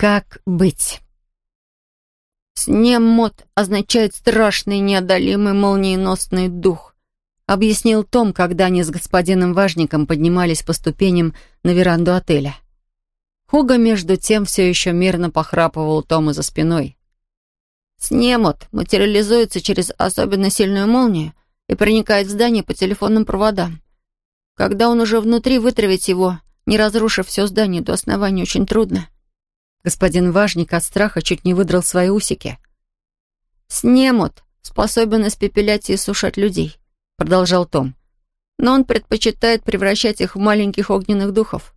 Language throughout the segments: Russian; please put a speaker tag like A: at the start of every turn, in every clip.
A: Как быть? Снеммот означает страшный, неодолимый, молниеносный дух, объяснил Том, когда они с господином Важником поднимались по ступеням на веранду отеля. Хуга, между тем, все еще мирно похрапывал Тома за спиной. Снемот материализуется через особенно сильную молнию и проникает в здание по телефонным проводам. Когда он уже внутри, вытравить его, не разрушив все здание до основания, очень трудно. Господин Важник от страха чуть не выдрал свои усики. «Снемот способен испепелять и сушать людей», — продолжал Том. «Но он предпочитает превращать их в маленьких огненных духов».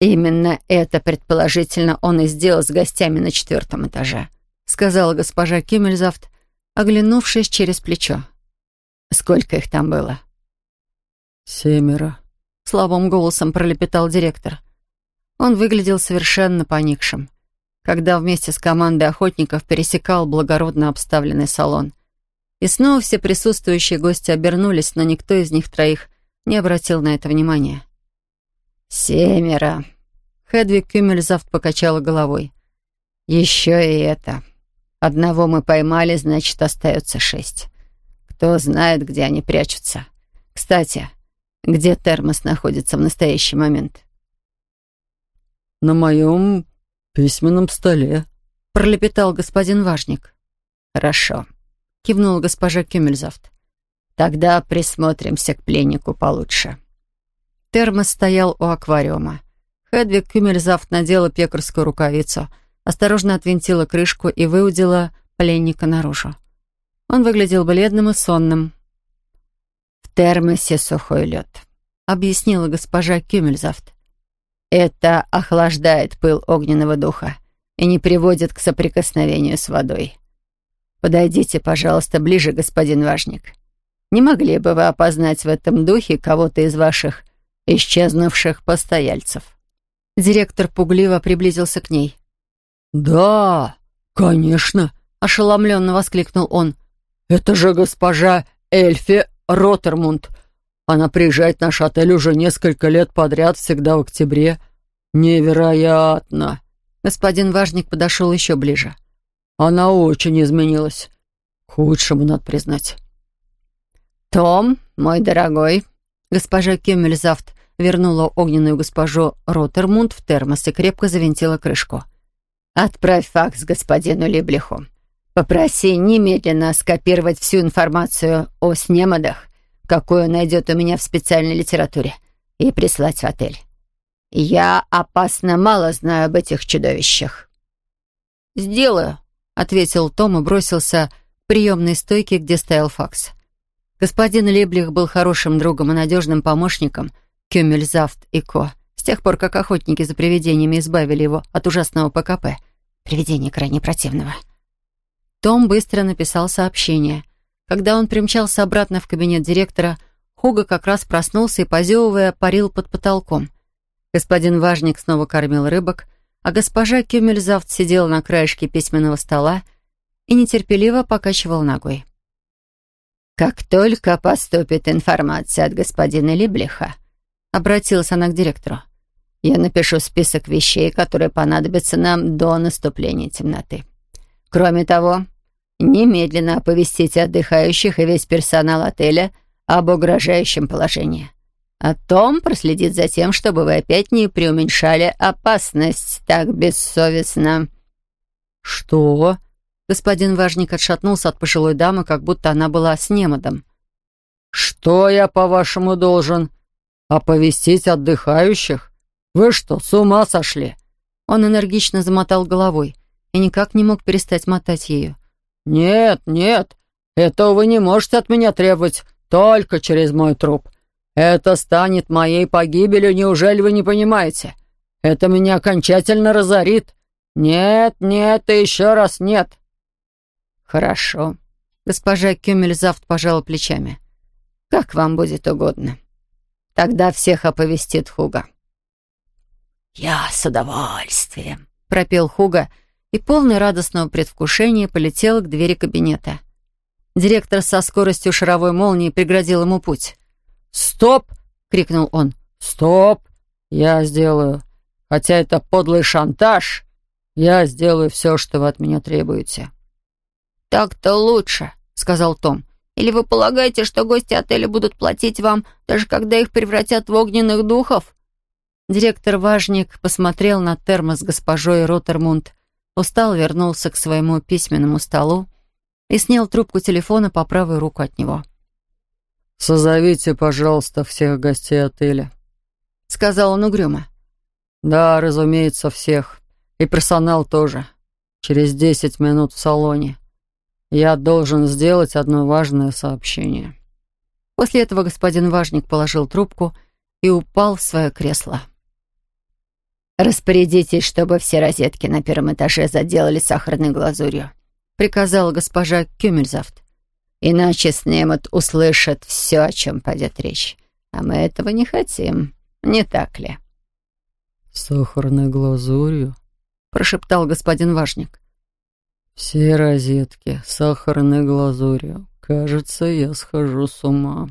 A: «Именно это, предположительно, он и сделал с гостями на четвертом этаже», — сказала госпожа Кюмельзавт, оглянувшись через плечо. «Сколько их там было?»
B: «Семеро», —
A: слабым голосом пролепетал директор. Он выглядел совершенно поникшим, когда вместе с командой охотников пересекал благородно обставленный салон. И снова все присутствующие гости обернулись, но никто из них троих не обратил на это внимания.
C: «Семеро», — Хедвиг Кюмельзавт покачала головой. «Еще и это. Одного мы поймали, значит, остается шесть. Кто знает, где они прячутся. Кстати, где термос находится в настоящий момент?»
B: «На моем письменном столе», —
A: пролепетал господин Важник.
C: «Хорошо», —
A: кивнула госпожа Кюмельзавт.
C: «Тогда присмотримся к пленнику получше».
A: Термос стоял у аквариума. Хедвиг Кюмельзавт надела пекарскую рукавицу, осторожно отвинтила крышку и выудила пленника наружу. Он выглядел бледным и сонным.
C: «В термосе сухой лед», — объяснила госпожа Кюмельзавт. Это охлаждает пыл огненного духа и не приводит к соприкосновению с водой. Подойдите, пожалуйста, ближе, господин Важник. Не могли бы вы опознать в этом духе кого-то из ваших исчезнувших постояльцев?»
A: Директор пугливо приблизился к ней.
B: «Да, конечно», —
A: ошеломленно воскликнул он.
B: «Это же госпожа Эльфи Роттермунд, она приезжает в наш отель уже несколько лет подряд, всегда в октябре. Невероятно!»
A: Господин Важник подошел еще ближе.
B: «Она очень изменилась. К худшему, надо признать».
C: «Том, мой дорогой»,
A: госпожа Кеммельзавт вернула огненную госпожу Роттермунд в термос и крепко завинтила крышку.
C: «Отправь факс господину Либлиху. Попроси немедленно скопировать всю информацию о снемодах какую найдет у меня в специальной литературе, и прислать в отель. Я опасно мало знаю об этих чудовищах».
A: «Сделаю», — ответил Том и бросился к приемной стойке, где стоял факс. Господин Леблих был хорошим другом и надежным помощником Кюмельзавт и Ко, с тех пор, как охотники за привидениями избавили его от ужасного ПКП. Привидения крайне противного. Том быстро написал сообщение — когда он примчался обратно в кабинет директора, Хуга как раз проснулся и, позевывая, парил под потолком. Господин Важник снова кормил рыбок, а госпожа Кюмельзавт сидела на краешке письменного стола и нетерпеливо покачивал ногой.
C: «Как только поступит информация от господина Либлиха», обратилась она к директору, «я напишу список вещей, которые понадобятся нам до наступления темноты. Кроме того, немедленно оповестите отдыхающих и весь персонал отеля об угрожающем положении. А Том проследит за тем, чтобы вы опять не преуменьшали опасность так бессовестно».
A: «Что?» Господин Важник отшатнулся от пожилой дамы, как будто она была с немодом.
B: «Что я, по-вашему, должен? Оповестить отдыхающих? Вы что, с ума сошли?»
A: Он энергично замотал головой и никак не мог перестать мотать ею.
B: «Нет, нет, этого вы не можете от меня требовать только через мой труп. Это станет моей погибелью, неужели вы не понимаете? Это меня окончательно разорит. Нет, нет и еще раз нет».
C: «Хорошо», —
A: госпожа Кюмельзавт пожала плечами.
C: «Как вам будет угодно. Тогда всех оповестит Хуга».
A: «Я с удовольствием», — пропел Хуга, — и полный радостного предвкушения полетел к двери кабинета. Директор со скоростью шаровой молнии преградил ему путь.
B: «Стоп!» — крикнул он.
A: «Стоп!
B: Я сделаю. Хотя это подлый шантаж, Я сделаю все, что вы от меня требуете».
A: «Так-то лучше», — сказал Том. «Или вы полагаете, что гости отеля будут платить вам, даже когда их превратят в огненных духов?» Директор-важник посмотрел на термос госпожой Роттермунд, устал вернулся к своему письменному столу и снял трубку телефона по правую руку от него.
B: «Созовите, пожалуйста, всех гостей отеля», —
A: сказал он угрюмо.
B: «Да, разумеется, всех. И персонал тоже. Через десять минут в салоне. Я должен сделать одно важное сообщение».
A: После этого господин Важник положил трубку и упал в свое кресло.
C: «Распорядитесь, чтобы все розетки на первом этаже заделали сахарной глазурью», — приказала госпожа Кюмельзавт. «Иначе Снемот услышит все, о чем пойдет речь. А мы этого не хотим, не так ли?»
B: «Сахарной глазурью?»
A: — прошептал господин Важник.
B: «Все розетки, сахарной глазурью. Кажется, я схожу с ума».